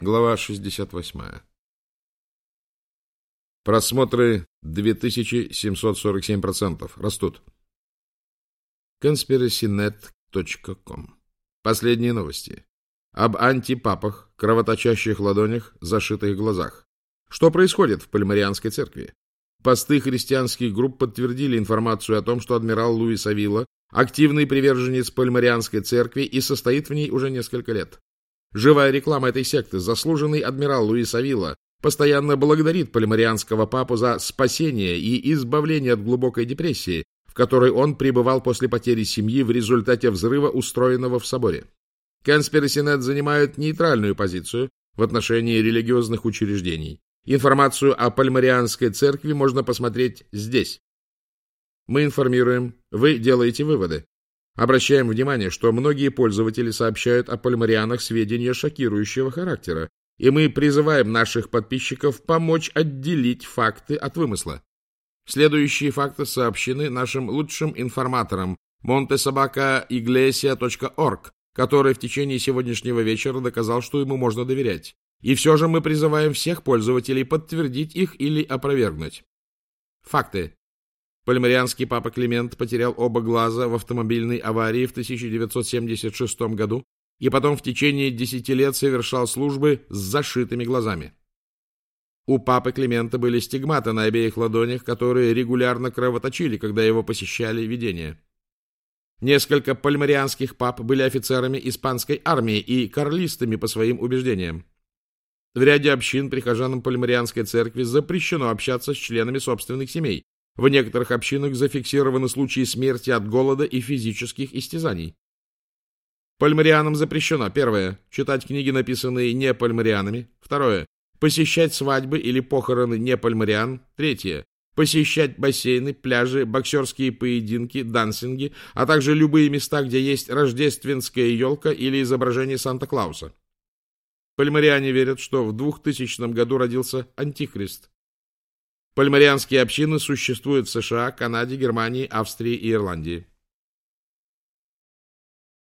Глава 68. Просмотры 2747% растут. conspiracynet.com Последние новости. Об антипапах, кровоточащих ладонях, зашитых глазах. Что происходит в Пальмарианской церкви? Посты христианских групп подтвердили информацию о том, что адмирал Луис Авилла активный приверженец Пальмарианской церкви и состоит в ней уже несколько лет. Живая реклама этой секты, заслуженный адмирал Луис Авилла, постоянно благодарит Пальмарианского папу за спасение и избавление от глубокой депрессии, в которой он пребывал после потери семьи в результате взрыва, устроенного в соборе. Конспирасинет занимает нейтральную позицию в отношении религиозных учреждений. Информацию о Пальмарианской церкви можно посмотреть здесь. Мы информируем, вы делаете выводы. Обращаем внимание, что многие пользователи сообщают о пальмарианах сведения шокирующего характера, и мы призываем наших подписчиков помочь отделить факты от вымысла. Следующие факты сообщены нашим лучшим информатором montesobacaiglesias.org, который в течение сегодняшнего вечера доказал, что ему можно доверять. И все же мы призываем всех пользователей подтвердить их или опровергнуть. Факты. Пальмарианский папа Климент потерял оба глаза в автомобильной аварии в 1976 году и потом в течение десяти лет совершал службы с зашитыми глазами. У папы Климента были стигматы на обеих ладонях, которые регулярно кровоточили, когда его посещали видения. Несколько пальмарианских пап были офицерами испанской армии и карлистами по своим убеждениям. В ряде общин прихожанам Пальмарианской церкви запрещено общаться с членами собственных семей. В некоторых общинах зафиксированы случаи смерти от голода и физических истязаний. Пальмарианам запрещено, первое, читать книги, написанные не пальмарианами, второе, посещать свадьбы или похороны не пальмариан, третье, посещать бассейны, пляжи, боксерские поединки, дансинги, а также любые места, где есть рождественская елка или изображение Санта-Клауса. Пальмариане верят, что в 2000 году родился Антихрист. Пальмарианские общины существуют в США, Канаде, Германии, Австрии и Ирландии.